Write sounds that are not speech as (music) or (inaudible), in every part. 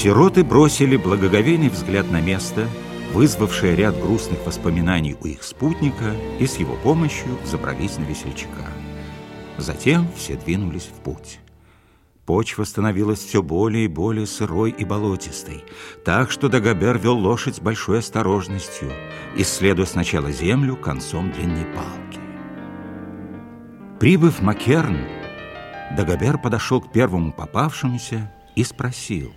Сироты бросили благоговейный взгляд на место, вызвавшее ряд грустных воспоминаний у их спутника, и с его помощью забрались на весельчака. Затем все двинулись в путь. Почва становилась все более и более сырой и болотистой, так что Дагобер вел лошадь с большой осторожностью, исследуя сначала землю концом длинной палки. Прибыв в Макерн, Дагобер подошел к первому попавшемуся и спросил.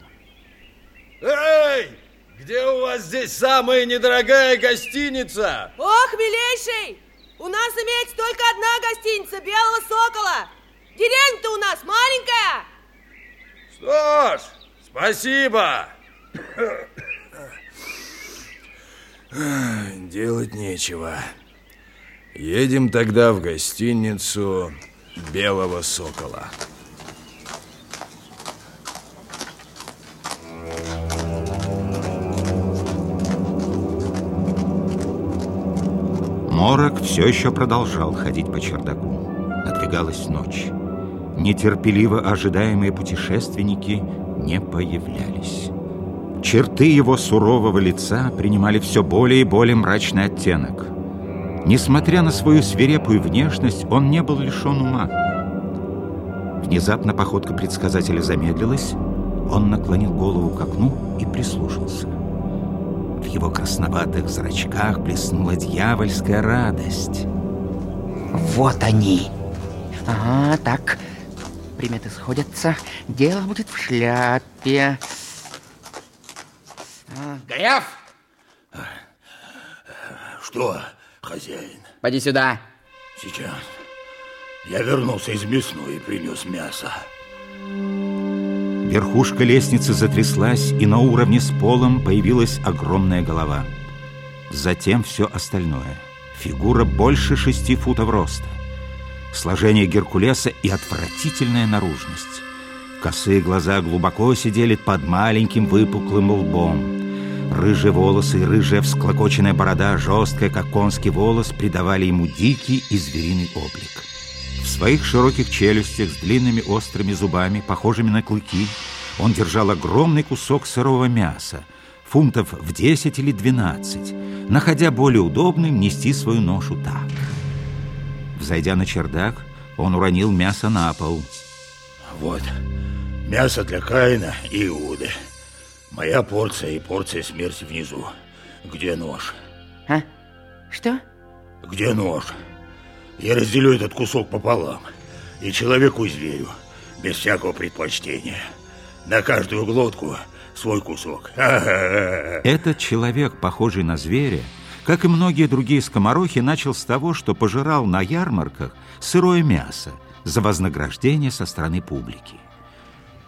Где у вас здесь самая недорогая гостиница? Ох, милейший! У нас имеется только одна гостиница Белого Сокола. Деревня-то у нас маленькая. Что ж, спасибо. Делать нечего. Едем тогда в гостиницу Белого Сокола. Морок все еще продолжал ходить по чердаку. Надвигалась ночь. Нетерпеливо ожидаемые путешественники не появлялись. Черты его сурового лица принимали все более и более мрачный оттенок. Несмотря на свою свирепую внешность, он не был лишен ума. Внезапно походка предсказателя замедлилась, он наклонил голову к окну и прислушался. В его красноватых зрачках блеснула дьявольская радость. Вот они. Ага, так. Приметы сходятся. Дело будет в шляпе. А, Греф! Что, хозяин? Поди сюда. Сейчас. Я вернулся из мясной и принес мясо. Верхушка лестницы затряслась, и на уровне с полом появилась огромная голова. Затем все остальное. Фигура больше шести футов роста. Сложение Геркулеса и отвратительная наружность. Косые глаза глубоко сидели под маленьким выпуклым лбом. Рыжие волосы и рыжая всклокоченная борода, жесткая, как конский волос, придавали ему дикий и звериный облик. В своих широких челюстях с длинными острыми зубами, похожими на клыки, он держал огромный кусок сырого мяса, фунтов в 10 или 12, находя более удобным нести свою ношу так. Взойдя на чердак, он уронил мясо на пол. Вот, мясо для Каина и Иуды. Моя порция и порция смерти внизу. Где нож? А? Что? Где нож? Я разделю этот кусок пополам. И человеку, и зверю. Без всякого предпочтения. На каждую глотку свой кусок. (laughs) Этот человек, похожий на зверя, как и многие другие скоморохи, начал с того, что пожирал на ярмарках сырое мясо за вознаграждение со стороны публики.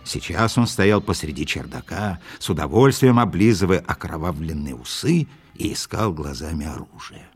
Сейчас он стоял посреди чердака, с удовольствием облизывая окровавленные усы и искал глазами оружие.